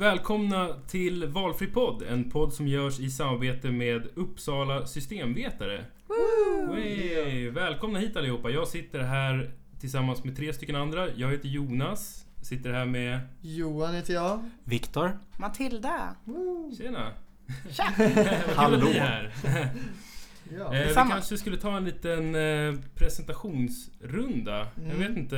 Välkomna till Valfri podd. En podd som görs i samarbete med Uppsala systemvetare. Wey, välkomna hit allihopa. Jag sitter här tillsammans med tre stycken andra. Jag heter Jonas. Sitter här med... Johan heter jag. Viktor. Matilda. Tjena! Tja! Kul Ja. Eh, vi kanske skulle ta en liten eh, presentationsrunda. Jag Mm. vet inte.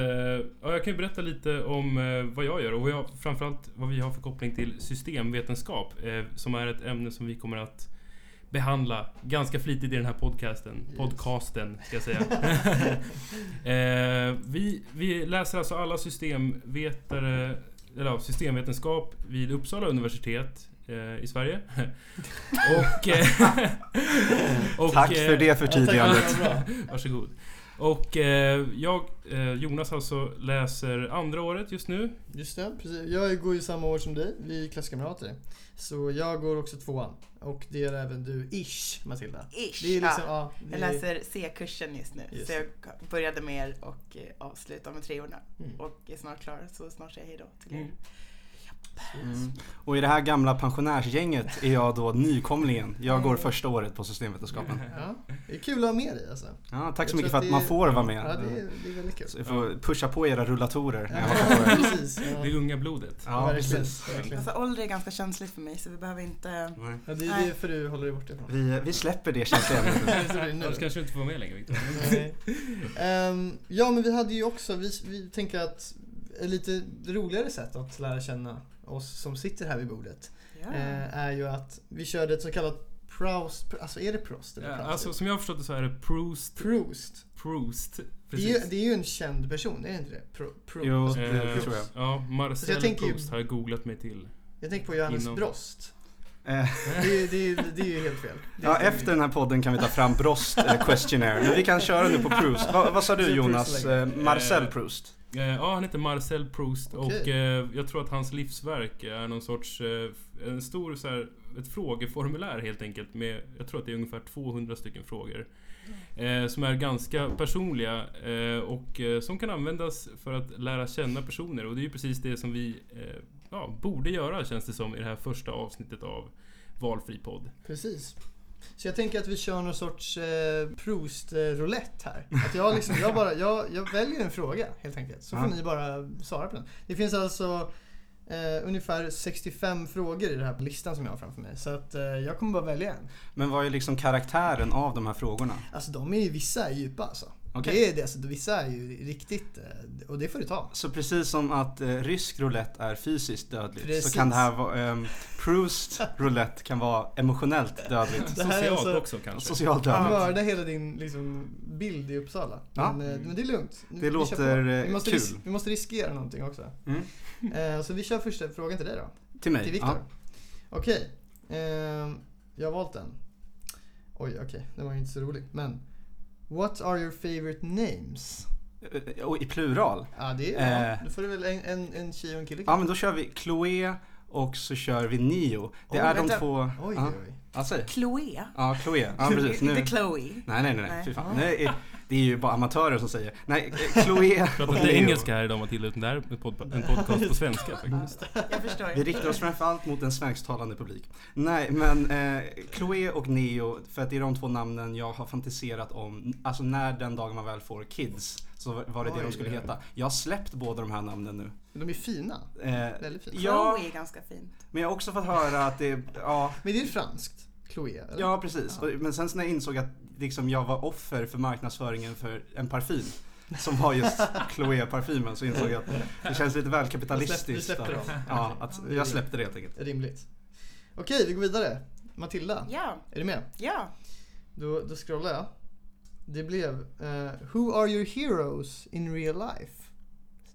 Ja, jag kan ju berätta lite om eh, vad jag gör och vad jag, framförallt vad vi har för koppling till systemvetenskap. Eh, som är ett ämne som vi kommer att behandla ganska flitigt i den här podcasten. Yes. Podcasten, ska jag säga. eh, vi, vi läser alltså alla systemvetare, eller ja, systemvetenskap vid Uppsala universitet i Sverige. och, eh, och, Tack eh, för det förtydligandet. Ja. Varsågod. Och eh, jag, eh, Jonas alltså, läser andra året just nu. Just det, precis. Jag går ju samma år som dig. Vi är klasskamrater. Så jag går också tvåan. Och det är även du, ish, Matilda. Ish. Det är liksom, ja. ja. det Jag är- läser C-kursen just nu. Just Så jag började med er och eh, avslutar med treorna. Mm. Och är snart klar, så snart säger jag hejdå till er. Mm. Mm. Och i det här gamla pensionärsgänget är jag då nykomlingen. Jag går första året på systemvetenskapen. Ja, det är kul att ha med dig alltså. Ja, tack så Jag mycket för att det man är- får vara med. Ja, det är, det är väldigt kul. Så jag får pusha på era rullatorer när jag Ja, precis. Ja. Det unga blodet. Ja, verkligen. verkligen. Alltså ålder är ganska känsligt för mig så vi behöver inte... Nej. Ja, det är därför du håller dig borta ifrån. Vi, vi släpper det känsliga ämnet. Annars kanske du inte får med längre Viktor. Nej. Ehm, ja, men vi hade ju också, vi, vi tänker att ett lite roligare sätt att lära känna oss som sitter här vid bordet Ja. eh, är ju att vi körde ett så kallat Proust, alltså är det Proust eller Ja, Proust? alltså som jag har förstått det så är det Proust. Proust. Proust. Det är, ju, Precis. det är ju en känd person, är det inte det? Pro, Pro, Jo, alltså, Eh, tror jag. Ja, Så Marcel jag ju- Proust har jag googlat mig till. Jag tänker på Johannes Inom- Brost. Eh, Det, är- det, det är ju helt fel. Ja, fel. efter den här podden kan vi ta fram Brost eh, Questionnaire. Men vi kan köra nu på Proust. Va, vad sa du Proust Jonas? Eh, Marcel Proust? Eh, Ja, han heter Marcel Proust och Okej. eh, jag tror att hans livsverk är någon sorts, eh, en stor så här, ett frågeformulär helt enkelt med, jag tror att det är ungefär 200 stycken frågor. Eh, som är ganska personliga och som kan användas för att lära känna personer och det är ju precis det som vi ja, borde göra känns det som i det här första avsnittet av Valfri podd. Precis. Så jag tänker att vi kör någon sorts eh, Proust-roulette här. Att jag, liksom, jag, bara, jag, jag väljer en fråga helt enkelt. Så får Ja. ni bara svara på den. Det finns alltså eh, ungefär 65 frågor i den här listan som jag har framför mig. Så att eh, jag kommer bara välja en. Men vad är liksom karaktären av de här frågorna? Alltså de är ju, vissa är djupa alltså. Okej. Det är det, alltså, vissa är ju riktigt, eh, och det får du ta. Så precis som att eh, rysk roulette är fysiskt dödligt Precis. så kan det här vara, ehm, Proust roulette kan vara emotionellt dödligt. Det här är Socialt alltså- också kanske. Socialt Ja. dödligt. Mörda hela din liksom, bild i Uppsala. Ja. Men, eh, men det är lugnt. Vi- Det vi låter, eh, vi måste, kul. ris- vi måste riskera någonting också. Mm. Eh, så vi kör första frågan till dig då. Till mig? Till Viktor. Okej. Ehm, jag har valt den. Oj, okej. Den var ju inte så rolig. Men. What are your favorite names? Ja. Eh, Och i plural? Ja, det är Eh. ja. Då får du väl en, en, en tjej och en kille. Ja men då kör vi Chloé och så kör vi Neo. Det Oj, är de vänta. två... Oj, oj, oj. Ja. Chloé. Ja, Chloé. Ja precis. Nu... Inte Chloe. Nej, nej, nej, nej. Nej. Fy fan. Ah. Nej, det är ju bara amatörer som säger. Nej, Chloé Pratar och inte engelska här idag Matilda, utan det här är en, pod- en podcast på svenska faktiskt. Jag förstår. Vi riktar oss framförallt mot en svensktalande publik. Nej, men eh, Chloé och Neo, för att det är de två namnen jag har fantiserat om. Alltså när den dagen man väl får kids, så var det det Oj, de skulle oj. heta. Jag har släppt båda de här namnen nu. De är fina. Eh, Väldigt fina. ja, Chloe är ganska fint. men jag har också fått höra att det, ja, Men det är franskt. Chloé, eller? ja precis. Och- Men sen när jag insåg att liksom, jag var offer för marknadsföringen för en parfym. Som var just Chloé-parfymen så insåg jag att det känns lite väl kapitalistiskt. Du släppte att- dem? Ja, att jag släppte det helt enkelt. Rimligt. Okej, vi går vidare. Matilda, Ja, är du med? ja. Då, då scrollar jag. Det blev eh, Who are your heroes in real life?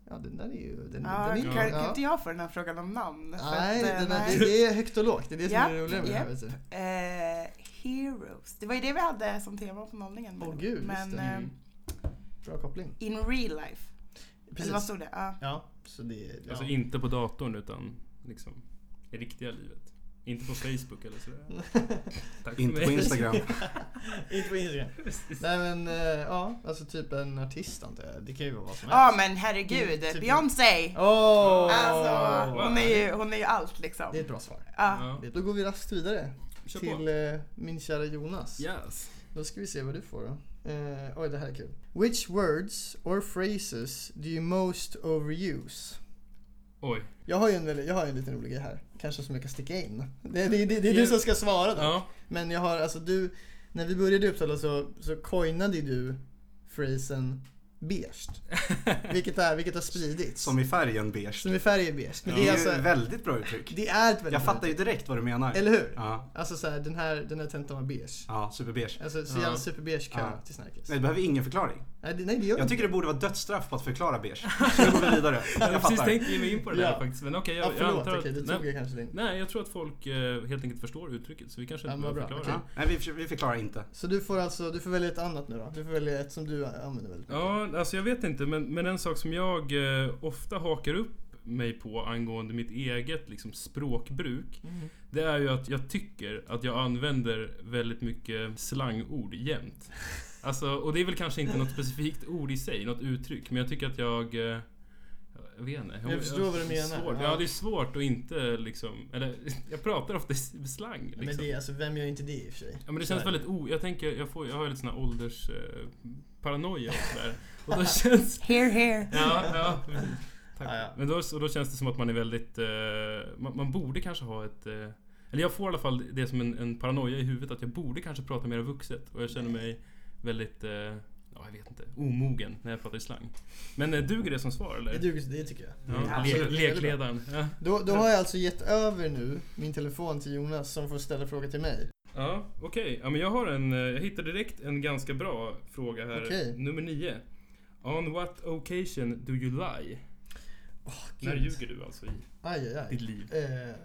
Ja, den där är ju... Den, ja den är, kan, ju- kan ja. inte jag få den här frågan om namn? Nej, att, eh, den är, nej. Det, är högt och lågt. Det är det som Ja, är det roliga med det här. ja. Eh, heroes. Det var ju det vi hade som tema på nollningen. Åh gud, Men just det. eh, Bra koppling. in real life. Eller vad stod det? Ja. Ja, så det är... Ja. Alltså inte på datorn utan liksom i riktiga livet. Inte på Facebook eller sådär. Tack Inte på Instagram. Inte på Instagram. Nej men, eh, ja, alltså typ en artist antar jag. Det kan ju vara vad som Ja helst. men herregud, Typ- Beyoncé! Åh! Alltså, wow. hon är ju, hon är ju allt liksom. Det är ett bra svar. Ja. Ja. Då går vi raskt vidare Kör till eh, min kära Jonas. Yes. Då ska vi se vad du får då. Eh, oj, det här är kul. Which words or phrases do you most overuse? Oj. Jag har ju en, jag har ju en liten rolig grej här. Kanske som jag kan sticka in. Det, det, det, det är du som ska svara då. Ja. Men jag har, alltså du, när vi började i Uppsala så, så coinade du phrasen beige. vilket, är, vilket har spridits. Som i färgen beige. Som i färg är beige. Men Det det är alltså, ju väldigt bra uttryck. det är ett väldigt Jag bra fattar ju direkt vad du menar. Eller hur? Ja, Alltså så här, den här, den här tentan var beige. ja superbeige. Alltså så Ja. jävla superbeige kö Ja. till Snärkes. Nej, det behöver ingen förklaring. Nej, det, nej, det gör Jag inte. tycker det borde vara dödsstraff på att förklara beige. Så nu går vi vidare. Jag Jag precis tänkte ge mig in på det där Ja. faktiskt. Men okej, Ja, jag, jag förlåt. antar Okej, att... det nej, jag kanske din. nej, jag tror att folk eh, helt enkelt förstår uttrycket. Så vi kanske Ja, inte behöver förklara det. Ja, nej, vi, vi förklarar inte. Så du får alltså, du får välja ett annat nu då. Du får välja ett som du använder väldigt mycket. Ja, alltså jag vet inte, men, men en sak som jag eh, ofta hakar upp mig på angående mitt eget liksom, språkbruk. Mm. Det är ju att jag tycker att jag använder väldigt mycket slangord jämt. Alltså, och det är väl kanske inte något specifikt ord i sig, något uttryck, men jag tycker att jag... eh, Jag vet inte. Jag förstår vad du menar. Svårt. Ja. Det är svårt att inte liksom... Eller, jag pratar ofta i slang. Liksom. Men det alltså, vem gör inte det i och för sig? Ja men det känns väldigt o... Jag tänker, jag, får, jag har ju lite sån här ålders... Eh, paranoia och sådär. Och då känns... Here, here. Ja, ja. precis. Tack. Ja, ja. Men då, och då känns det som att man är väldigt... Eh, man, man borde kanske ha ett... Eh, eller jag får i alla fall det som en, en paranoia i huvudet att jag borde kanske prata mer vuxet. Och jag känner mig väldigt... Eh, ja, jag vet inte. Omogen när jag pratar i slang. Men eh, duger det som svar eller? Det duger, det tycker jag. Ja, le, lekledaren. Ja. Då, då har jag alltså gett över nu min telefon till Jonas som får ställa frågor till mig. Ja, okej. Ja, men jag har en... eh, Jag hittade direkt en ganska bra fråga här. Okej. Nummer nio. On what occasion do you lie? När Gud. ljuger du alltså i Aj, aj, aj. ditt liv? Eh,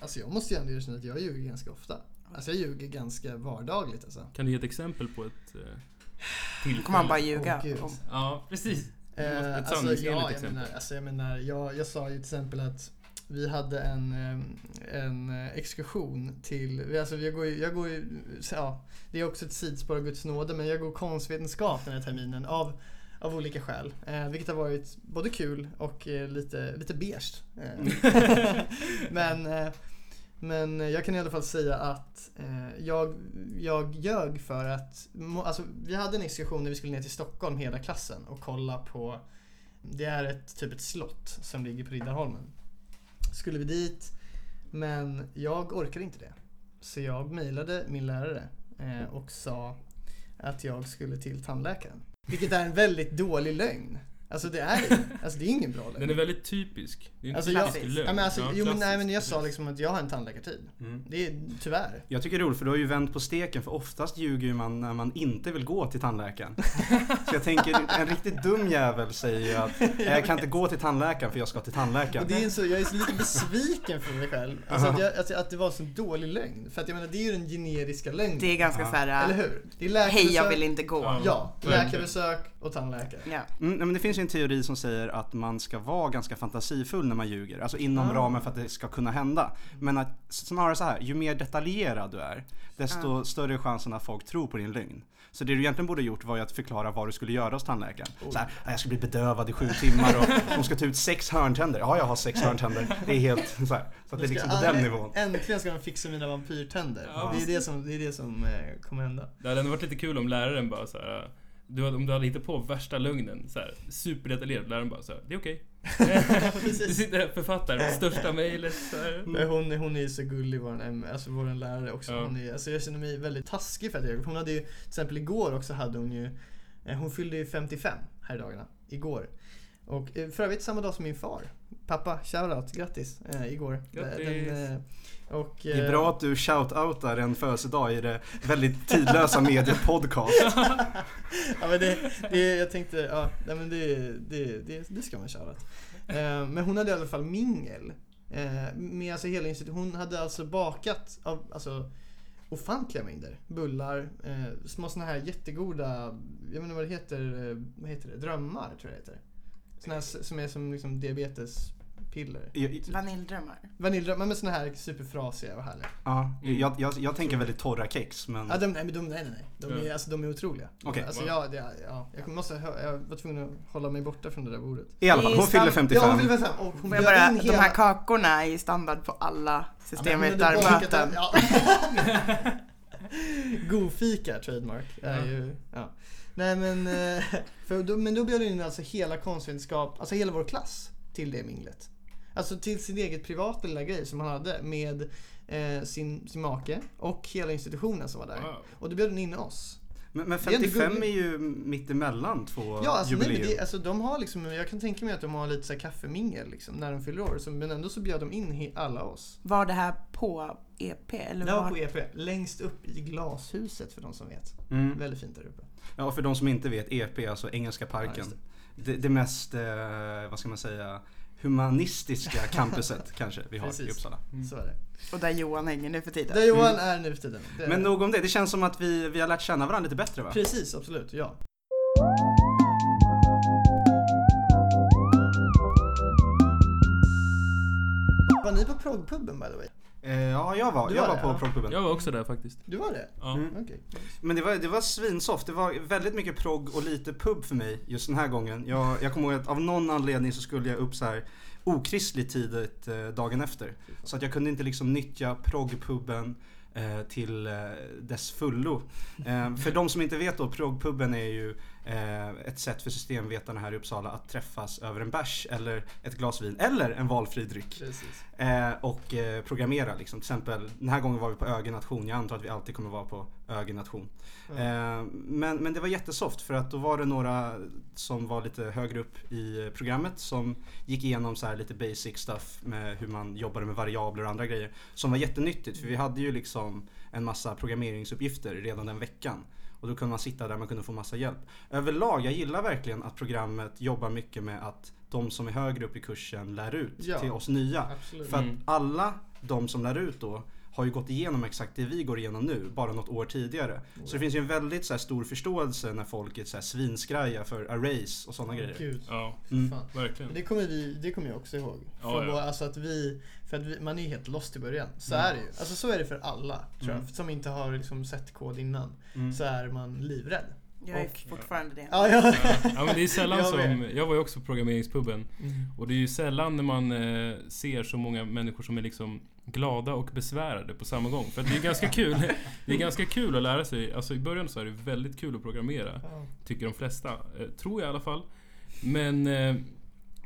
alltså jag måste ju ändå erkänna att jag ljuger ganska ofta. Alltså jag ljuger ganska vardagligt alltså. Kan du ge ett exempel på ett eh, tillfälle? kommer man bara ljuga. Om. Ja, precis. Eh, ett alltså, ja, jag exempel. menar, alltså jag menar, jag, jag sa ju till exempel att vi hade en, eh, en exkursion till, alltså jag går ju, jag går ja, det är också ett sidospår av Guds nåde, men jag går konstvetenskap den här terminen av, av olika skäl. Eh, vilket har varit både kul och eh, lite, lite beige. Eh, men, men jag kan i alla fall säga att eh, jag, jag ljög för att, alltså vi hade en exkursion när vi skulle ner till Stockholm hela klassen och kolla på, det är ett typ ett slott som ligger på Riddarholmen. Skulle vi dit, men jag orkade inte det. Så jag mejlade min lärare eh, och sa att jag skulle till tandläkaren. Vilket är en väldigt dålig lögn. Alltså det är alltså det är ingen bra lögn. Den är väldigt typisk. Det är en Alltså, klassisk jag- lögn. Ja, men alltså, jo men nej men jag sa liksom att jag har en tandläkartid. Mm. Det är tyvärr. Jag tycker det är roligt för du har ju vänt på steken för oftast ljuger ju man när man inte vill gå till tandläkaren. Så jag tänker, en riktigt dum jävel säger ju att jag kan inte gå till tandläkaren för jag ska till tandläkaren. Och det är så, jag är så lite besviken för mig själv. Alltså att, jag, alltså att det var så dålig lögn. För att jag menar det är ju den generiska lögnen. Det är ganska Ja. såhär, Eller hur? Det är läkarbesök. hej jag vill inte gå. Ja. Läkarbesök och tandläkare. Ja. Mm, nej, men det finns ju en teori som säger att man ska vara ganska fantasifull när man ljuger. Alltså inom Ah. ramen för att det ska kunna hända. Men att snarare så här, ju mer detaljerad du är, desto större är chansen att folk tror på din lögn. Så det du egentligen borde gjort var ju att förklara vad du skulle göra hos tandläkaren. Så här, "Ah, jag ska bli bedövad i sju timmar och de ska ta ut sex hörntänder. Ja, jag har sex hörntänder. Det är helt så här. Så att det är liksom på den nivån. Äntligen ska de fixa mina vampyrtänder. Ja. Det är det som, det är det som eh, kommer hända. Det hade ändå varit lite kul om läraren bara så här. Du om du hade hittat på värsta lögnen, så här, superdetaljerat, läraren bara så här, det är okej. du sitter här författar största mejlet här. Men Hon, hon är ju så gullig, vår, alltså vår lärare också. Ja. Hon är, alltså jag känner mig väldigt taskig för att jag Hon hade ju, till exempel igår också hade hon ju, eh, hon fyllde ju 55 här i dagarna. Igår. Och eh, för övrigt samma dag som min far. Pappa, shoutout, grattis eh, igår. Grattis. Den, eh, och, Det är eh, bra att du shout-outar en födelsedag i det väldigt tidlösa mediet podcast. ja, men det, det, jag tänkte, ja, nej, men det, det, det, det ska man köra. Eh, men hon hade i alla fall mingel. Eh, med alltså hela institutionen. Hon hade alltså bakat av, alltså, ofantliga mängder bullar, små såna här jättegoda, jag vet inte vad det heter, vad heter det? Drömmar tror jag det heter. Såna här som är som liksom diabetes piller. Jag, Vaniljdrömmar. Vaniljdrömmar med såna här superfrasiga och härliga. ja, Mm. jag, jag, jag tänker väldigt torra kex men... Ja, de, nej, men de, nej, nej, nej. De är, Ja. alltså, de är otroliga. Okej. Alltså, Wow. jag, ja, jag måste, jag var tvungen att hålla mig borta från det där bordet. I alla fall, hon fyller stam- 55. Ja, hon väl säga, och hon bara, in de hela... här kakorna är ju standard på alla systemvetarmöten. dem, Ja. Godfika, trademark. Är Ja. ju, ja. Nej men, eh, för då, men då bjöd hon in alltså hela konstvetenskap, alltså hela vår klass till det minglet. Alltså till sin eget privata lilla grej som han hade med eh, sin, sin make och hela institutionen som var där. Wow. Och då bjöd hon in oss. Men, men Det är ändå 55 är gulligt. ju mitt emellan två Ja, alltså, nej, jubileum. det, alltså de har liksom, jag kan tänka mig att de har lite så här kaffemingel liksom, när de fyller år. Så, men ändå så bjöd de in he, alla oss. Var det här på EP? Eller Det var var- på EP, längst upp i glashuset för de som vet. Mm. Väldigt fint där uppe. Ja, och för de som inte vet, EP, alltså Engelska Ja, parken. just det. Det, mest, eh, vad ska man säga, humanistiska campuset kanske vi har i Precis. Uppsala. Mm. Så är det. Och där Johan hänger nu för tiden. Där Johan är nu för tiden. Det Men nog om det, det känns som att vi, vi har lärt känna varandra lite bättre va? Precis, absolut. Ja. Var ni på proggpuben by the way? Eh, ja, jag var, Du jag var var det, på ja. proggpuben. Jag var också där faktiskt. Du var det? Ja. Mm. Okej. Men det var, det var svinsoft. Det var väldigt mycket progg och lite pub för mig just den här gången. Jag, jag kommer ihåg att av någon anledning så skulle jag upp så här okristligt tidigt eh, dagen efter. Så att jag kunde inte liksom nyttja proggpuben eh, till eh, dess fullo. Eh, för de som inte vet då, proggpuben är ju ett sätt för systemvetarna här i Uppsala att träffas över en bärs eller ett glas vin eller en valfri dryck. Precis. Eh, och eh, programmera liksom. Till exempel, den här gången var vi på Ögernation. Jag antar att vi alltid kommer vara på Ögernation. Ja. Eh, men, men det var jättesoft för att då var det några som var lite högre upp i programmet som gick igenom så här lite basic stuff med hur man jobbade med variabler och andra grejer. Som var jättenyttigt för vi hade ju liksom en massa programmeringsuppgifter redan den veckan. Och då kunde man sitta där, man kunde få massa hjälp. Överlag, jag gillar verkligen att programmet jobbar mycket med att de som är högre upp i kursen lär ut Ja. till oss nya. Absolut. För att Mm. alla de som lär ut då har ju gått igenom exakt det vi går igenom nu, bara något år tidigare. Så det finns ju en väldigt så här, stor förståelse när folk är så här, svinskraja för arrays och sådana grejer. Gud. Ja, Mm. Fan. verkligen. Det kommer, vi, det kommer jag också ihåg. Ja, För, ja. bara, alltså att vi, för att vi, man är ju helt lost i början. Så Mm. är det ju. Alltså så är det för alla, tror jag. Mm. Som inte har liksom sett kod innan. Mm. Så är man livrädd. Jag är Och- fortfarande det. Ja, ja. Ja men det är sällan Jag som, jag var ju också på programmeringspubben Mm. och det är ju sällan när man eh, ser så många människor som är liksom glada och besvärade på samma gång. För det är ganska kul. Det är ganska kul att lära sig. Alltså i början så är det väldigt kul att programmera. Ja. Tycker de flesta. Eh, tror jag i alla fall. Men eh,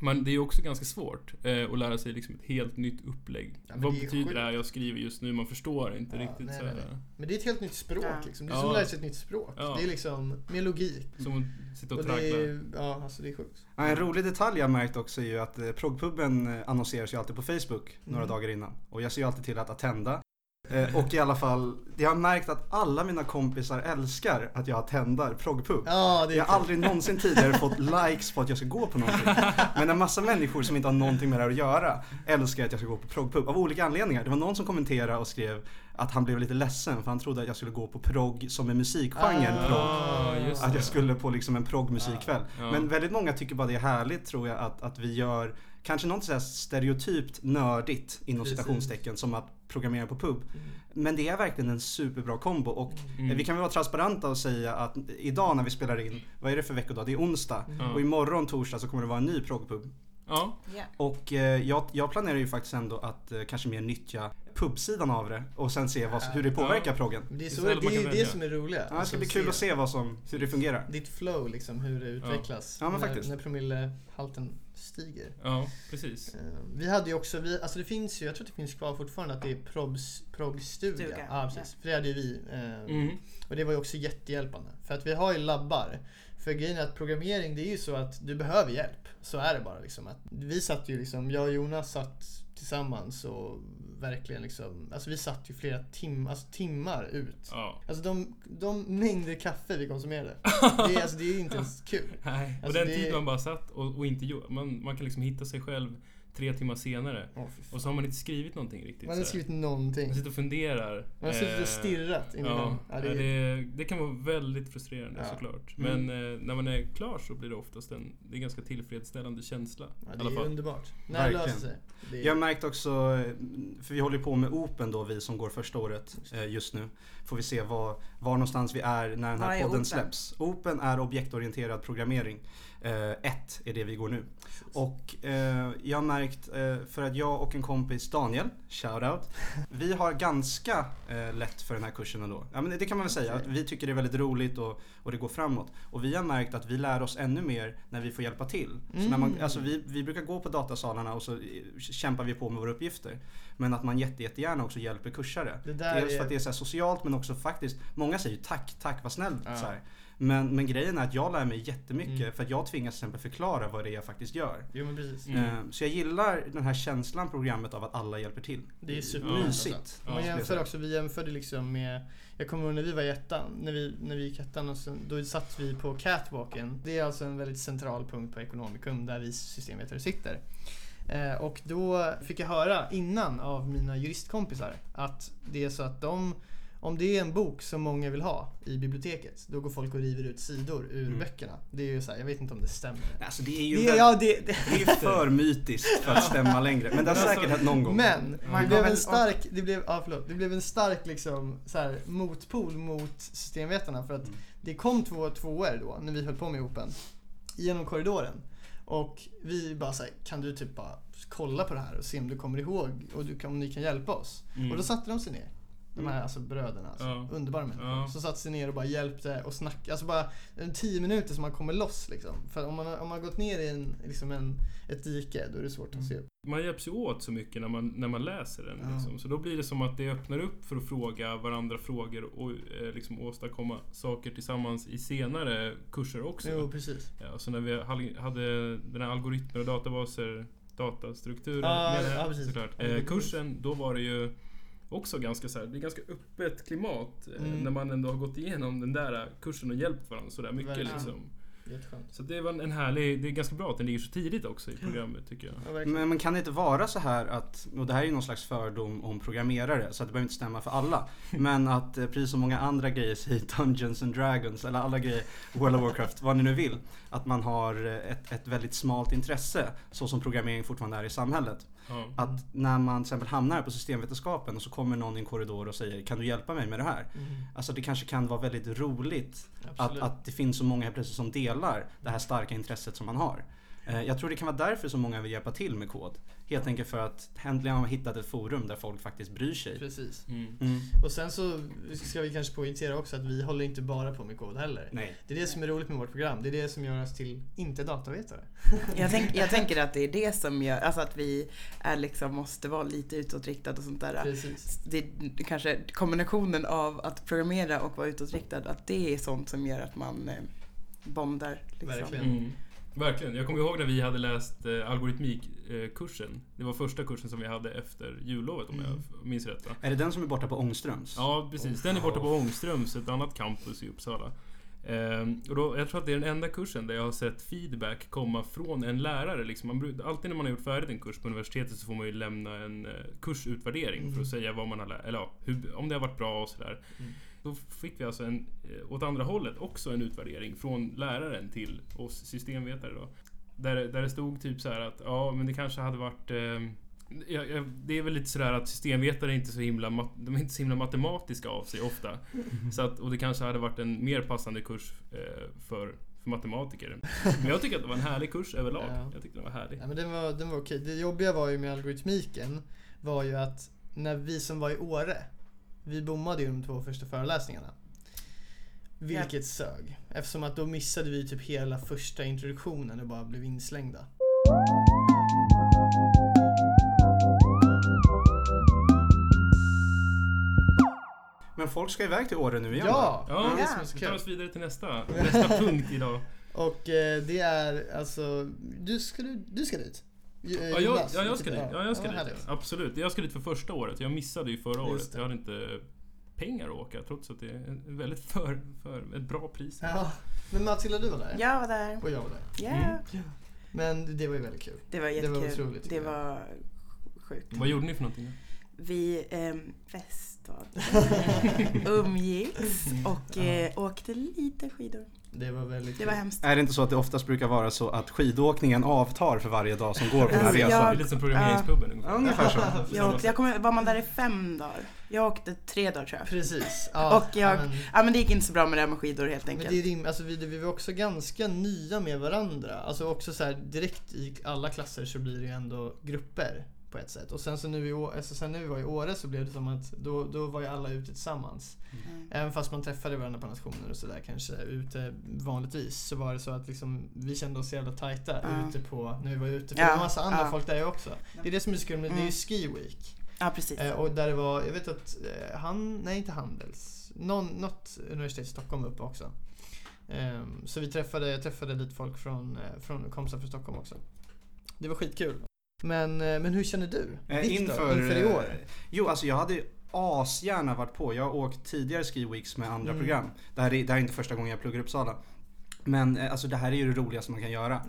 man, det är också ganska svårt eh, att lära sig liksom ett helt nytt upplägg. Ja, men Vad det betyder det här jag skriver just nu? Man förstår inte Ja, riktigt nej, så nej, nej. Men det är ett helt nytt språk Ja. liksom. Det är Ja. som att lära sig ett nytt språk. Ja. Det är liksom med logik. Som att sitta och, Och traggla. ja, alltså det är sjukt. Ja, en rolig detalj jag märkt också är ju att eh, eh, annonseras ju alltid på Facebook några Mm. dagar innan. Och jag ser ju alltid till att attenda. Eh, och i alla fall, jag har märkt att alla mina kompisar älskar att jag attendar proggpub. Ja, Jag har aldrig någonsin tidigare fått likes på att jag ska gå på någonting. Men en massa människor som inte har någonting med det här att göra älskar att jag ska gå på proggpub av olika anledningar. Det var någon som kommenterade och skrev att han blev lite ledsen för han trodde att jag skulle gå på progg som är musikgenren Ah. progg. Ah, Att jag skulle på liksom en proggmusikkväll. Ja. Men väldigt många tycker bara det är härligt tror jag att, att vi gör Kanske något sådär stereotypt nördigt inom Precis. citationstecken som att programmera på pub. Mm. Men det är verkligen en superbra kombo och Mm. vi kan väl vara transparenta och säga att idag när vi spelar in, vad är det för veckodag? Det är onsdag. Ja. Och imorgon torsdag så kommer det vara en ny proggpub. Ja, Ja. Och eh, jag, jag planerar ju faktiskt ändå att eh, kanske mer nyttja pubsidan av det och sen se vad, hur det påverkar Ja. proggen. Det är, så, det, är det som är roliga. Ja, det Alltså, ska bli kul att se vad som, hur det fungerar. Ditt flow liksom, hur det utvecklas. Ja, men när, när promillehalten stiger. ja precis. Eh, Vi hade ju också, vi, alltså det finns ju, jag tror att det finns kvar fortfarande att det är progs, proggstuga. Stuga, Ja, precis. För det hade ju vi. eh, Mm. Och det var ju också jättehjälpande. För att vi har ju labbar. För grejen är att programmering det är ju så att du behöver hjälp. Så är det bara liksom. Att vi satt ju liksom, jag och Jonas satt tillsammans och verkligen liksom, alltså vi satt ju flera tim, alltså timmar ut. Ja. Alltså de, de mängder kaffe vi konsumerade. Det är, alltså, det är ju inte ens kul. Nej, Alltså, den det- tiden man bara satt och, och inte gjorde. Man, man kan liksom hitta sig själv tre timmar senare. Fan. Och så har man inte skrivit någonting riktigt. Man har här. skrivit någonting. Man sitter och funderar. Man har suttit Eh, och stirrat in i Ja, ja, det det, kan vara väldigt frustrerande Ja. såklart. Mm. Men eh, när man är klar så blir det oftast en, det är en ganska tillfredsställande känsla. Ja, i det är underbart. När det löser sig. Det är, Jag har märkt också, eh, för vi håller på med Open då, vi som går första året eh, just nu. Får vi se var, var någonstans vi är när den här är podden Open? släpps. Open är objektorienterad programmering. 1 är det vi går nu. Och eh, jag har märkt, eh, för att jag och en kompis, Daniel, shoutout, vi har ganska eh, lätt för den här kursen ändå. Ja, men det kan man väl säga, att vi tycker det är väldigt roligt och, och det går framåt. Och vi har märkt att vi lär oss ännu mer när vi får hjälpa till. Så när man, Mm. alltså vi, vi brukar gå på datasalarna och så eh, kämpar vi på med våra uppgifter. Men att man jätte, jättegärna också hjälper kursare. Det Dels för är- att det är så socialt men också faktiskt, många säger ju tack, tack vad snällt. Ja. Så här. Men, men grejen är att jag lär mig jättemycket Mm. för att jag tvingas till exempel förklara vad det är jag faktiskt gör. Jo men precis. Mm. Eh, Så jag gillar den här känslan på programmet av att alla hjälper till. Det är supermysigt. Mysigt. Ja, Man jämför också, vi jämförde liksom med jag kommer ihåg när vi var i ettan, när vi, när vi gick ettan och sen, då satt vi på catwalken. Det är alltså en väldigt central punkt på Ekonomikum där vi systemvetare sitter. Eh, och då fick jag höra innan av mina juristkompisar att det är så att de, om det är en bok som många vill ha i biblioteket, då går folk och river ut sidor ur Mm. böckerna. Det är ju så här, jag vet inte om det stämmer. Alltså det är ju Det, väldigt- ja, det, det, det är för mytiskt för att stämma längre. Men det har alltså- säkert hänt någon gång. Men Man det blev väl- en stark, det blev, ja, förlåt, det blev en stark liksom, så här, motpol mot systemvetarna för att Mm. det kom två tvåor då när vi höll på med Open genom korridoren. Och vi bara såhär, kan du typ bara kolla på det här och se om du kommer ihåg och du kan, om ni kan hjälpa oss? Mm. Och då satte de sig ner. De här alltså bröderna, alltså, Ja. underbara människor. Ja. Så satte sig ner och bara hjälpte och snackade. Alltså bara tio minuter som man kommer loss liksom. För om man, har- om man har gått ner i en, liksom en, ett dike, då är det svårt att se upp. Man hjälps ju åt så mycket när man, när man läser den. Ja. Liksom. Så då blir det som att det öppnar upp för att fråga varandra frågor och eh, liksom åstadkomma saker tillsammans i senare kurser också. Jo, precis. Ja, så när vi hade den här algoritmer och databaser, datastrukturer Ja, menar jag, såklart. Eh, kursen, då var det ju också ganska så här, det är ganska öppet klimat eh, Mm. när man ändå har gått igenom den där kursen och hjälpt varandra så där mycket Verkligen. liksom. Så det var en härlig, det är ganska bra att den ligger så tidigt också i programmet tycker jag. Ja. Men, men kan inte vara så här att, och det här är ju någon slags fördom om programmerare så att det behöver inte stämma för alla. Men att eh, precis som många andra grejer säger Dungeons and Dragons eller alla grejer, World of Warcraft, vad ni nu vill. Att man har eh, ett, ett väldigt smalt intresse så som programmering fortfarande är i samhället. Ja. Att när man till exempel hamnar på systemvetenskapen och så kommer någon i en korridor och säger Kan du hjälpa mig med det här? Mm, Alltså det kanske kan vara väldigt roligt att, absolut. att det finns så många helt plötsligt som delar det här starka intresset som man har. Eh, Jag tror det kan vara därför så många vill hjälpa till med kod. Helt enkelt för att äntligen har man hittat ett forum där folk faktiskt bryr sig. Precis. Mm. Mm. Och sen så ska vi kanske poängtera också att vi håller inte bara på med kod heller. Nej. Det är det som är roligt med vårt program. Det är det som gör oss till inte datavetare. Jag, tänk, jag tänker att det är det som gör, alltså att vi är liksom, måste vara lite utåtriktade och sånt där. Precis. Det är kanske kombinationen av att programmera och vara utåtriktad, att det är sånt som gör att man eh, bondar. Liksom. Verkligen. Mm. Verkligen. Jag kommer ihåg när vi hade läst eh, algoritmikkursen. Det var första kursen som vi hade efter jullovet om Mm. jag minns rätt va? Är det den som är borta på Ångströms? Ja precis, den är borta på Ångströms, ett annat campus i Uppsala. Ehm, och då, jag tror att det är den enda kursen där jag har sett feedback komma från en lärare. Liksom. Man, alltid när man har gjort färdigt en kurs på universitetet så får man ju lämna en eh, kursutvärdering för Mm. att säga vad man har lärt, eller ja, hur, om det har varit bra och sådär. Mm. Då fick vi alltså en, eh, åt andra hållet också en utvärdering från läraren till oss systemvetare då. Där, där det stod typ så här att ja, men det kanske hade varit ehm, Ja, ja, det är väl lite sådär att systemvetare är inte så himla, de är inte så himla matematiska av sig ofta. Så att, och det kanske hade varit en mer passande kurs eh, för, för matematiker. Men jag tycker att det var en härlig kurs överlag. Ja. Jag tyckte den var härlig. Ja, men den var, den var okej. Det jobbiga var ju med algoritmiken var ju att när vi som var i Åre, vi bommade ju de två första föreläsningarna. Vilket sög. Eftersom att då missade vi typ hela första introduktionen och bara blev inslängda. Men folk ska iväg till Åre nu igen Ja! va? Ja, det är det som är så vi tar oss vidare till nästa, nästa punkt idag. Och eh, det är alltså, du ska, du, du ska dit? Eh, Ja, jag, ja, jag ska dit. Ja, jag ska ja, dit. Absolut. Jag ska dit för första året. Jag missade ju förra året. det. Jag hade inte pengar att åka trots att det är en väldigt för, för ett bra pris. Ja. Men Matilda, du var där? Jag var där. Och jag var där. Ja. Mm. Men det var ju väldigt kul. Det var Det jättekul. var otroligt, Det var sjukt. Vad gjorde ni för någonting? Vi ähm, festade, umgicks och eh, åkte lite skidor. Det var väldigt Det var hemskt. Är det inte så att det oftast brukar vara så att skidåkningen avtar för varje dag som går på den här Alltså, resan? Det jag- är lite som programmeringspubben Ja, ungefär. ungefär så. Jag, åkte, jag kommer, var man där i fem dagar? Jag åkte tre dagar tror jag. Precis. Ja, Och jag- men, Ja men det gick inte så bra med det här med skidor helt men enkelt. det är alltså vi, vi var också ganska nya med varandra. Alltså också så här, direkt i alla klasser så blir det ju ändå grupper på ett sätt. Och sen så nu i, alltså sen när vi var i Åre så blev det som att då, då var ju alla ute tillsammans. Mm. Även fast man träffade varandra på nationer och sådär kanske ute vanligtvis så var det så att liksom, vi kände oss så jävla tajta Ja. ute på, när vi var ute. För Ja, det var massa andra ja. folk där också. Det är det som är så kul, men det är ju Mm. Ski Week. Ja precis. Eh, och där det var, jag vet att eh, han, nej inte Handels, någon, något universitet i Stockholm var uppe också. Ehm, så vi träffade, jag träffade lite folk från, eh, från kompisar från Stockholm också. Det var skitkul. Men, eh, men hur känner du? Eh, Viktor, inför, i år? eh, Jo, alltså jag hade asgärna varit på. Jag har åkt tidigare ski weeks med andra Mm. program. Det här, är, det här är inte första gången jag pluggar i Uppsala. Men alltså det här är ju det roligaste man kan göra. Eh,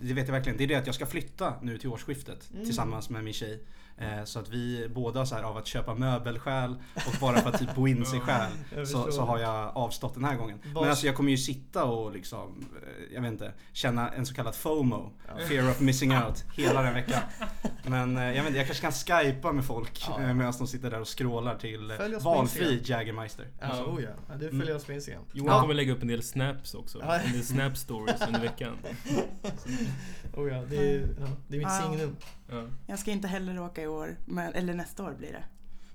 det vet jag verkligen. Det är det att jag ska flytta nu till årsskiftet Mm. tillsammans med min tjej. Eh, så att vi båda så här av att köpa möbelskäl och bara för att typ bo in sig själv så, så har jag avstått den här gången. Men alltså jag kommer ju sitta och liksom, eh, jag vet inte, känna en så kallad FOMO. Ja. Fear of missing out. Hela den veckan. Men eh, jag vet inte, jag kanske kan skypa med folk Ja. eh, medan de sitter där och scrollar till eh, valfri. Jägermeister. Alltså, Ja. oh ja. ja. Du följer oss på Instagram. Johan Ja. kommer lägga upp en del snaps också. En del snap stories under veckan. Oh ja, det är, ja, det är mitt Ja. signum. Ja. Jag ska inte heller åka i år, men, eller nästa år blir det.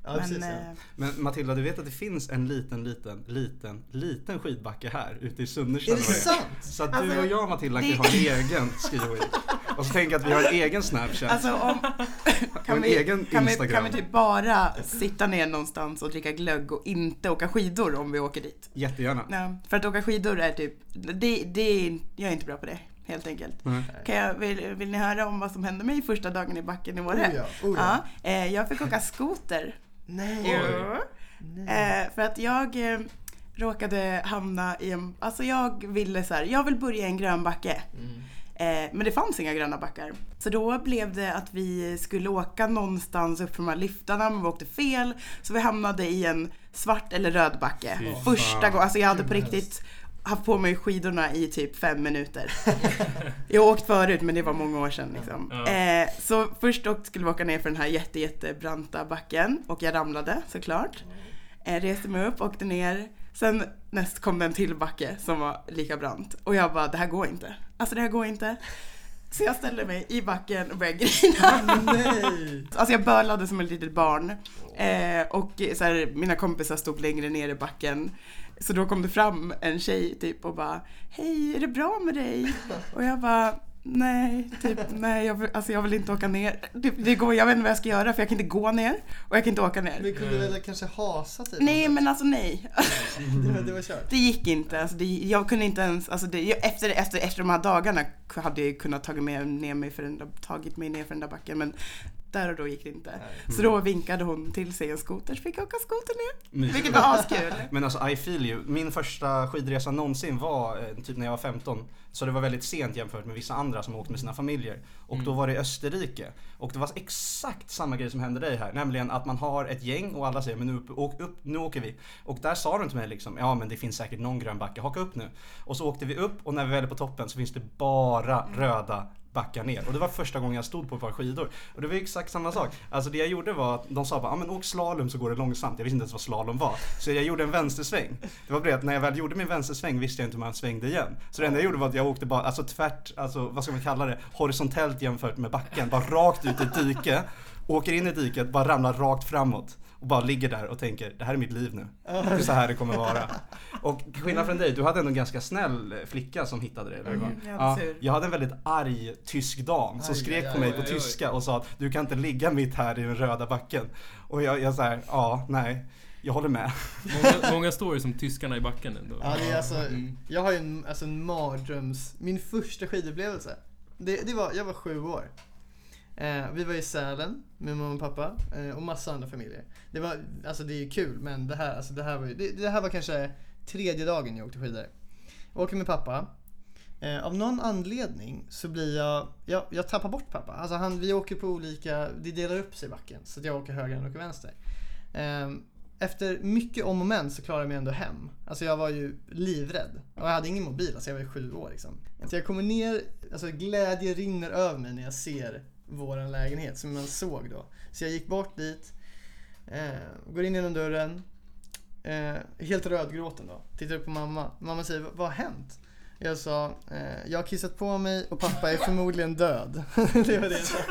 Ja, men precis, ja. eh, Men Matilda, du vet att det finns en liten, liten, liten, liten skidbacke här ute i Är Sunnersta. det sant? Så att Alltså, du och jag Matilda kan det- ha en egen skiweek. Och så jag att vi har en egen Snapchat. alltså om, och kan en vi, egen kan, vi, kan vi typ bara sitta ner någonstans och dricka glögg och inte åka skidor om vi åker dit? Jättegärna. Nej, för att åka skidor är typ, det, det är, jag är inte bra på det helt enkelt. Mm. Kan jag, vill, vill ni höra om vad som hände mig första dagen i backen i Åre? Oh ja, oh ja. Ja, eh, jag fick åka skoter. Nej. Oj. Nej. Eh, för att jag eh, råkade hamna i en, alltså jag ville så här, jag vill börja i en grön backe. Mm. Eh, men det fanns inga gröna backar. Så då blev det att vi skulle åka någonstans upp för de här liftarna men vi åkte fel. Så vi hamnade i en svart eller röd backe. Fy Första gången, alltså jag hade på riktigt haft på mig skidorna i typ fem minuter. jag har åkt förut men det var många år sedan liksom. Ja. Eh, så först skulle vi åka ner för den här jätte, jättebranta backen och jag ramlade såklart. Eh, reste mig upp, åkte ner. Sen näst kom det en till backe som var lika brant. Och jag bara, det här går inte. Alltså det här går inte. Så jag ställde mig i backen och började grina. Nej. Alltså jag bölade som ett litet barn. Eh, och så här, mina kompisar stod längre ner i backen. Så då kom det fram en tjej typ och bara Hej, är det bra med dig? Och jag bara Nej, typ nej, jag vill, alltså jag vill inte åka ner. Det, det går, jag vet inte vad jag ska göra för jag kan inte gå ner och jag kan inte åka ner. Vi kunde väl kanske hasa typ? Nej men alltså nej. Det det var kört. Det gick inte. Alltså det, jag kunde inte ens, alltså det, jag, efter, efter, efter de här dagarna hade jag kunnat tagit med, ner mig för den tagit mig ner för den där backen men där och då gick det inte. Nej. Så då vinkade hon till sig en skoter så fick jag åka skoter ner. Vilket var askul. Men alltså I feel you. Min första skidresa någonsin var eh, typ när jag var 15. Så det var väldigt sent jämfört med vissa andra som åkt med sina familjer. Och då var det i Österrike. Och det var exakt samma grej som hände dig här. Nämligen att man har ett gäng och alla säger men nu, upp, åk upp, nu åker vi. Och där sa de till mig liksom ja men det finns säkert någon grön backe, haka upp nu. Och så åkte vi upp och när vi väl är på toppen så finns det bara röda backar ner. Och det var första gången jag stod på ett par skidor. Och det var exakt samma sak. Alltså det jag gjorde var att de sa bara, ja men åk slalom så går det långsamt. Jag visste inte ens vad slalom var. Så jag gjorde en vänstersväng. Det var det att när jag väl gjorde min vänstersväng visste jag inte hur man svängde igen. Så det enda jag gjorde var att jag åkte bara, alltså tvärt, alltså vad ska man kalla det, horisontellt jämfört med backen. Bara rakt ut i ett. Åker in i diket, bara ramlar rakt framåt. Och bara ligger där och tänker, det här är mitt liv nu. Det är så här det kommer vara. Och till skillnad från dig, du hade ändå en ganska snäll flicka som hittade dig. Mm, jag hade Ja, jag hade en väldigt arg tysk dam som Aj, skrek aj, på mig aj, på tyska och sa att du kan inte ligga mitt här i den röda backen. Och jag, jag så här, ja, nej, jag håller med. Många, många stories om tyskarna i backen ändå. Ja, det är alltså, Mm. jag har ju en, alltså en mardröms, min första skidupplevelse. Det, det var, jag var sju år. Eh, vi var i Sälen med mamma och pappa eh, och massa andra familjer. Det var, alltså det är ju kul men det här, alltså det här var ju, det, det här var kanske tredje dagen jag åkte skidor. Jag åker med pappa. Eh, av någon anledning så blir jag, jag, jag tappar bort pappa. Alltså han, vi åker på olika, det delar upp sig i backen. Så att jag åker höger, han åker vänster. Eh, efter mycket om och men så klarade jag mig ändå hem. Alltså jag var ju livrädd. Och jag hade ingen mobil, alltså jag var ju sju år liksom. Så jag kommer ner, alltså glädje rinner över mig när jag ser våran lägenhet som man såg då. Så jag gick bort dit, eh, går in genom dörren, eh, helt rödgråten då. Tittar upp på mamma. Mamma säger, "Vad- har hänt? Jag sa, eh, jag har kissat på mig och pappa är förmodligen död. det var det jag sa.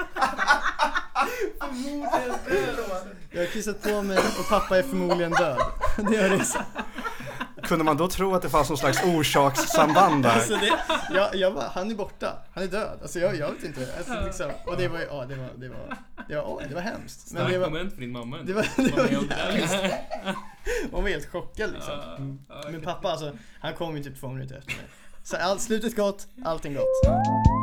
förmodligen död. Jag har kissat på mig och pappa är förmodligen död. det var det jag sa. Kunde man då tro att det fanns någon slags orsakssamband där? Alltså det, jag, jag bara, han är borta. Han är död. Alltså jag, jag vet inte. Alltså liksom, och det var ju, ja det var, det var, det var, oj, det var hemskt. Men det var, moment för din mamma. det var, det var det. Hon var helt chockad liksom. Okej. pappa alltså, han kom ju typ två minuter efter mig. Så allt, slutet gott, allting gott.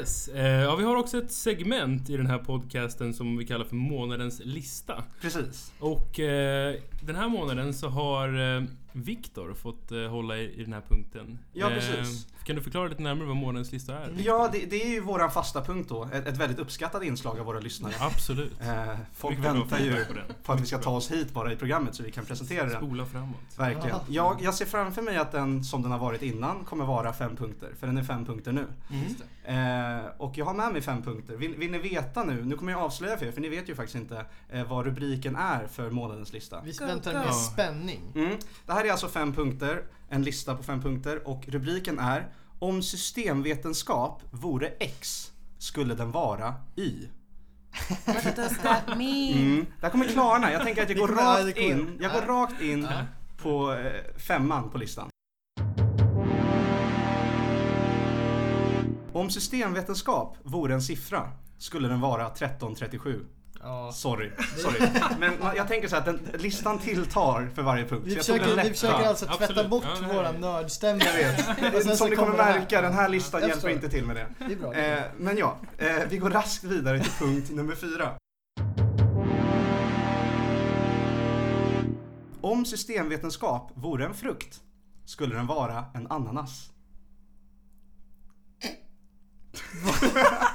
Yes, eh, ja, vi har också ett segment i den här podcasten som vi kallar för månadens lista. Precis. Och eh, den här månaden så har eh, Viktor fått eh, hålla i, i den här punkten. Ja, precis. Eh, kan du förklara lite närmare vad månadens lista är? Ja, det, det är ju våran fasta punkt då. Ett, ett väldigt uppskattat inslag av våra lyssnare. Absolut. Eh, folk väntar ju på den. på att vi ska ta oss hit bara i programmet så vi kan presentera den. Spola framåt. Verkligen. Ja. Jag, jag ser framför mig att den som den har varit innan kommer vara fem punkter. För den är fem punkter nu. Mm. Eh, och jag har med mig fem punkter. Vill, vill ni veta nu? Nu kommer jag avslöja för er, för ni vet ju faktiskt inte vad rubriken är för månadens lista. Vi väntar med spänning. Mm. Det här är alltså fem punkter, en lista på fem punkter och rubriken är Om systemvetenskap vore X skulle den vara Y. What does that mean? Mm. Det här kommer klarna. Jag tänker att jag går rakt in, jag går rakt in på eh, femman på listan. Om systemvetenskap vore en siffra skulle den vara 1337. Ja. Sorry, sorry. Men man- jag tänker så här att den, listan tilltar för varje punkt. Vi Så jag försöker, vi försöker alltså tvätta Absolut. bort Ja. Jag Och vet. sen så Som ni kommer märka, den här listan Jag hjälper förstår. inte till med det. Det är bra. det är bra. Eh, men ja, eh, vi går raskt vidare till punkt nummer fyra. Om systemvetenskap vore en frukt skulle den vara en ananas.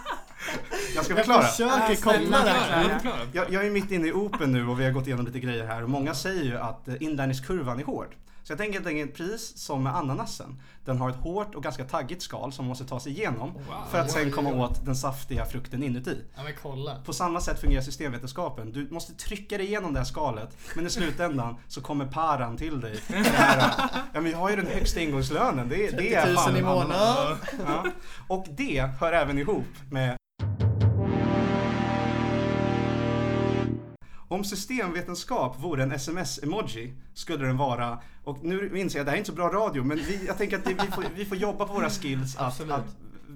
Jag ska Jag förklara. försöker koppla det. Jag, jag är mitt inne i Open nu och vi har gått igenom lite grejer här och många säger ju att eh, inlärningskurvan är hård. Så jag tänker helt enkelt precis som med ananasen. Den har ett hårt och ganska taggigt skal som man måste ta sig igenom för att sen komma åt den saftiga frukten inuti. Ja men kolla. På samma sätt fungerar systemvetenskapen. Du måste trycka dig igenom det här skalet men i slutändan så kommer paran till dig. Här, ja men jag har ju den högsta ingångslönen. Det, är- det är 30 000 fan i månaden. Ja. Och det hör även ihop med Om systemvetenskap vore en sms-emoji skulle den vara, och nu inser jag att det här är inte så bra radio, men vi, jag tänker att det, vi, får, vi får jobba på våra skills att, att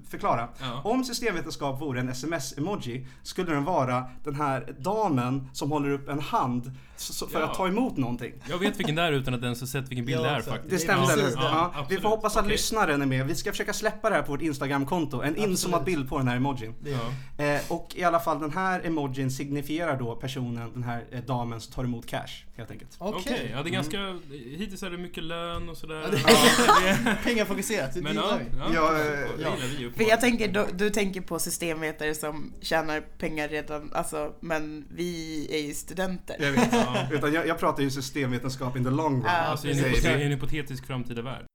förklara. Ja. Om systemvetenskap vore en sms-emoji skulle den vara den här damen som håller upp en hand för Ja. att ta emot någonting. Jag vet vilken det är utan att ens sett vilken bild Ja, det är faktiskt. Det stämde, det. Ja, vi får hoppas att Okej. lyssnaren är med. Vi ska försöka släppa det här på vårt Instagramkonto. En Absolut. inzoomad bild på den här emojin. Ja. Eh, och i alla fall den här emojin signifierar då personen, den här eh, damen som tar emot cash helt enkelt. Okej. Okej, ja det är ganska... Hittills är det mycket lön och sådär. Ja, det- Ja, Pengafokuserat, det Men gillar ja, vi. ja, Ja, det gillar vi ju på. För jag tänker, du, du tänker på systemvetare som tjänar pengar redan, alltså, men vi är ju studenter. Jag vet. Ja. Utan jag, jag pratar ju systemvetenskap in the long run. Ja, Alltså i en, en hypotetisk framtida värld.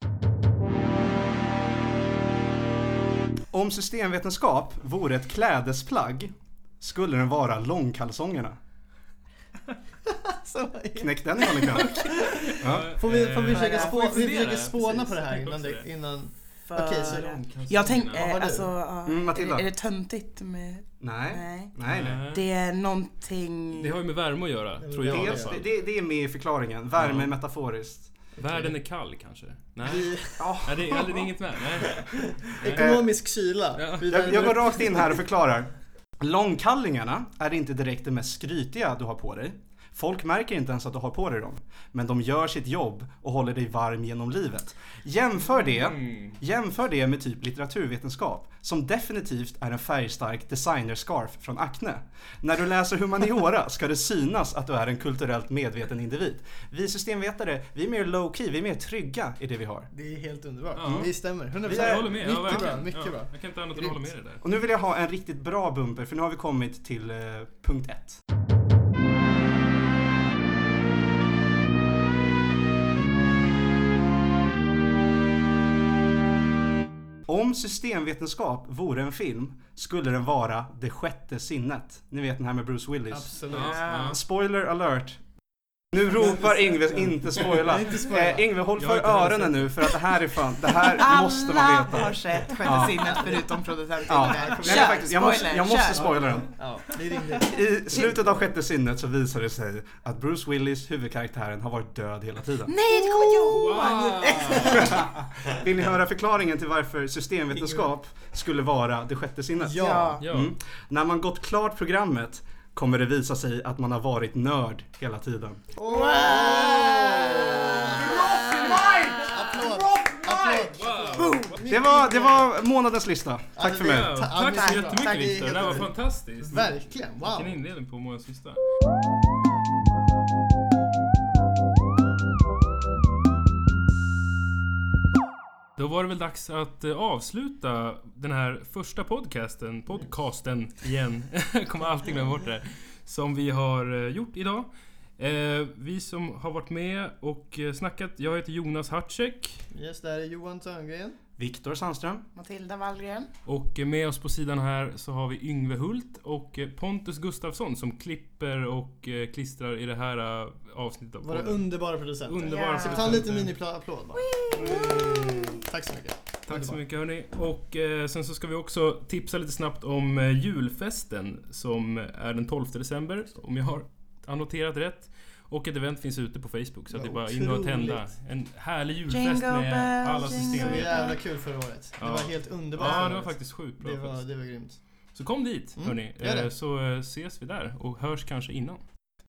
Om systemvetenskap vore ett klädesplagg skulle den vara långkalsongerna. Knäck den kan. Ja. får vi, får vi Eh, försöka, ja, spå, vi försöker spåna på det här innan, det. innan För, Okej, så jag tänker, Vad har du? alltså, ja, Mm, Matilda. är, är det töntigt med, Nej. nej. Nej, nej. Det är någonting... Det har ju med värme att göra, tror jag i alla Dels, fall. det, det är med i förklaringen. Värme metaforiskt. Världen är kall kanske? Nej? Ja. Nej, det, eller det är inget med? Nej? ekonomisk kyla. Ja. Vi Jag, jag går rakt in här och förklarar. Långkallingarna är inte direkt det mest skrytiga du har på dig. Folk märker inte ens att du har på dig dem. Men de gör sitt jobb och håller dig varm genom livet. Jämför det, Mm. jämför det med typ litteraturvetenskap, som definitivt är en färgstark designerscarf från Acne. När du läser humaniora ska det synas att du är en kulturellt medveten individ. Vi systemvetare, vi är mer low key, vi är mer trygga i det vi har. Det är helt underbart. Ja. Det stämmer. 100%. Vi Jag håller med. Ja, Mycket bra, verkligen. mycket ja, bra. Jag kan inte annat än hålla med dig där. Och nu vill jag ha en riktigt bra bumper för nu har vi kommit till eh, punkt ett. Om systemvetenskap vore en film skulle den vara Det sjätte sinnet. Ni vet den här med Bruce Willis. Absolut. Ja. Spoiler alert. Nu ropar Ingve inte spoila. Inte spoila. Eh, Ingve håll Jag för öronen nu för att det här är fan, det här måste man Alla veta. har sett Sjätte Ja. sinnet förutom producenten. Ja, Kör, Nej, faktiskt, jag måste, jag måste spoila den. Ja. I slutet av sjätte sinnet så visar det sig att Bruce Willis, huvudkaraktären, har varit död hela tiden. Nej, det kommer jag ihåg! Wow. Vill ni höra förklaringen till varför systemvetenskap skulle vara det sjätte sinnet? Ja. Ja. Mm. När man gått klart programmet kommer det visa sig att man har varit nörd hela tiden. Applåd! Wow. Det var, det var månadens lista. Tack för mig. Ja, Ta- tack så jättemycket Tack, det här var fantastiskt. Verkligen, wow. Vilken inledning på månadens lista. Då var det väl dags att eh, avsluta den här första podcasten, podcasten igen, Jag kommer alltid glömma bort det här, som vi har eh, gjort idag. Eh, vi som har varit med och snackat, jag heter Jonas Hartsäck Yes, det här är Johan Törngren. Viktor Sandström. Matilda Wallgren. och med oss på sidan här så har vi Yngve Hult och Pontus Gustafsson som klipper och klistrar i det här avsnittet av Våra underbara producenter. Underbara Ska vi ta en liten producenter. mini-applåd bara? Tack så mycket. Tack så mycket hörni. Och eh, sen så ska vi också tipsa lite snabbt om eh, julfesten som är den 12 december, om jag har annoterat rätt. Och ett event finns ute på Facebook så att Ja, det är bara in och tända. En härlig julfest Jingle med alla jingle Så systemvetare. jävla kul förra året. Det Ja. var helt underbart Ja, det var faktiskt sjukt bra. Det var, faktiskt. det var grymt. Så kom dit Mm, hörni, eh, så eh, ses vi där och hörs kanske innan.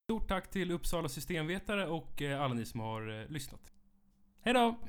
Stort tack till Uppsala systemvetare och eh, alla ni som har eh, lyssnat. Hej då!